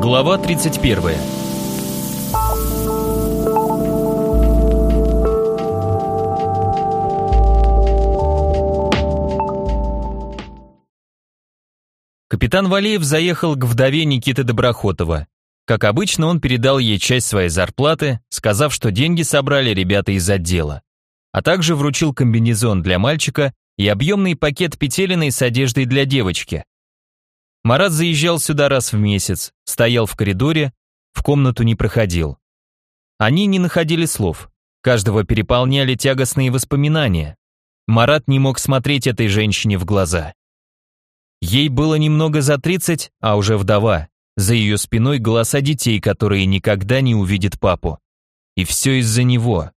Глава 31. Капитан Валеев заехал к вдове Никиты Доброхотова. Как обычно, он передал ей часть своей зарплаты, сказав, что деньги собрали ребята из отдела. А также вручил комбинезон для мальчика и объемный пакет петелиной с одеждой для девочки. Марат заезжал сюда раз в месяц, стоял в коридоре, в комнату не проходил. Они не находили слов. Каждого переполняли тягостные воспоминания. Марат не мог смотреть этой женщине в глаза. Ей было немного за 30, а уже вдова. За ее спиной голоса детей, которые никогда не увидят папу. И все из-за него.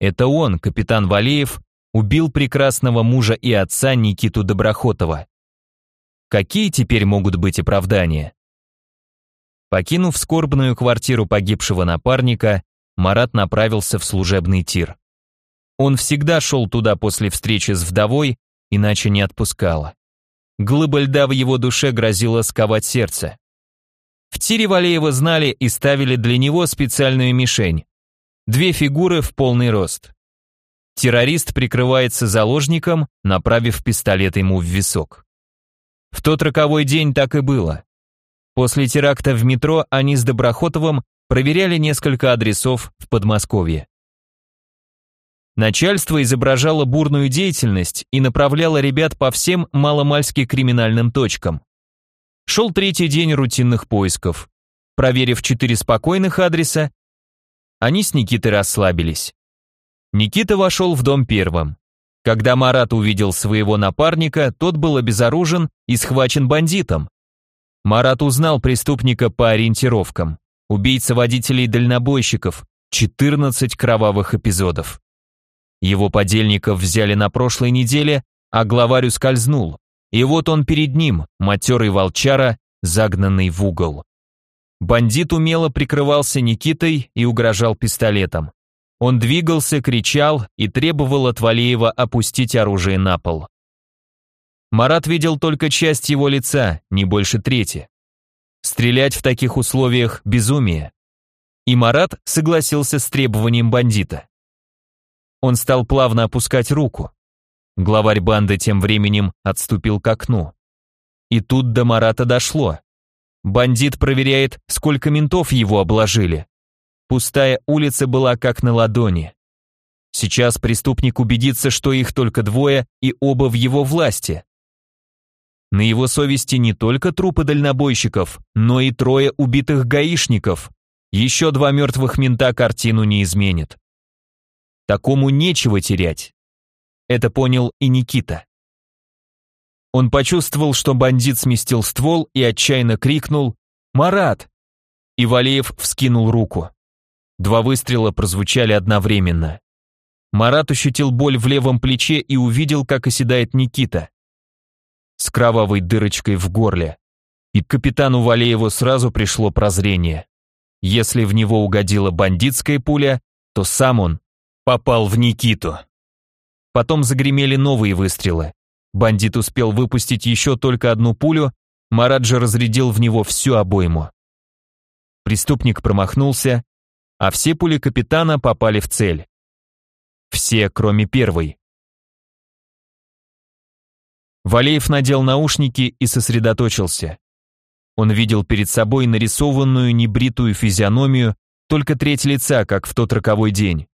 Это он, капитан Валеев, убил прекрасного мужа и отца Никиту Доброхотова. Какие теперь могут быть оправдания? Покинув скорбную квартиру погибшего напарника, Марат направился в служебный тир. Он всегда шел туда после встречи с вдовой, иначе не отпускала. Глыба льда в его душе грозила сковать сердце. В тире Валеева знали и ставили для него специальную мишень. Две фигуры в полный рост. Террорист прикрывается заложником, направив пистолет ему в висок. В тот роковой день так и было. После теракта в метро они с Доброхотовым проверяли несколько адресов в Подмосковье. Начальство изображало бурную деятельность и направляло ребят по всем маломальски криминальным точкам. Шел третий день рутинных поисков. Проверив четыре спокойных адреса, они с Никитой расслабились. Никита вошел в дом первым. Когда Марат увидел своего напарника, тот был обезоружен и схвачен бандитом. Марат узнал преступника по ориентировкам. Убийца водителей-дальнобойщиков, 14 кровавых эпизодов. Его подельников взяли на прошлой неделе, а главарь ускользнул. И вот он перед ним, матерый волчара, загнанный в угол. Бандит умело прикрывался Никитой и угрожал пистолетом. Он двигался, кричал и требовал от Валеева опустить оружие на пол. Марат видел только часть его лица, не больше трети. Стрелять в таких условиях – безумие. И Марат согласился с требованием бандита. Он стал плавно опускать руку. Главарь банды тем временем отступил к окну. И тут до Марата дошло. Бандит проверяет, сколько ментов его обложили. Пустая улица была как на ладони. Сейчас преступник убедится, что их только двое и оба в его власти. На его совести не только трупы дальнобойщиков, но и трое убитых гаишников. Еще два мертвых мента картину не изменит. Такому нечего терять. Это понял и Никита. Он почувствовал, что бандит сместил ствол и отчаянно крикнул «Марат!» И Валеев вскинул руку. Два выстрела прозвучали одновременно. Марат ощутил боль в левом плече и увидел, как оседает Никита. С кровавой дырочкой в горле. И капитану Валееву сразу пришло прозрение. Если в него угодила бандитская пуля, то сам он попал в Никиту. Потом загремели новые выстрелы. Бандит успел выпустить еще только одну пулю, Марат же разрядил в него всю обойму. Преступник промахнулся, а все пули капитана попали в цель. Все, кроме первой. Валеев надел наушники и сосредоточился. Он видел перед собой нарисованную небритую физиономию, только треть лица, как в тот роковой день.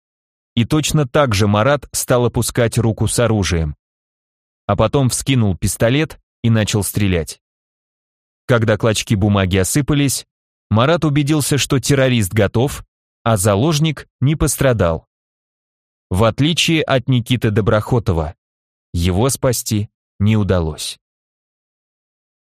И точно так же Марат стал опускать руку с оружием. А потом вскинул пистолет и начал стрелять. Когда клочки бумаги осыпались, Марат убедился, что террорист готов, а заложник не пострадал. В отличие от Никиты Доброхотова, его спасти не удалось.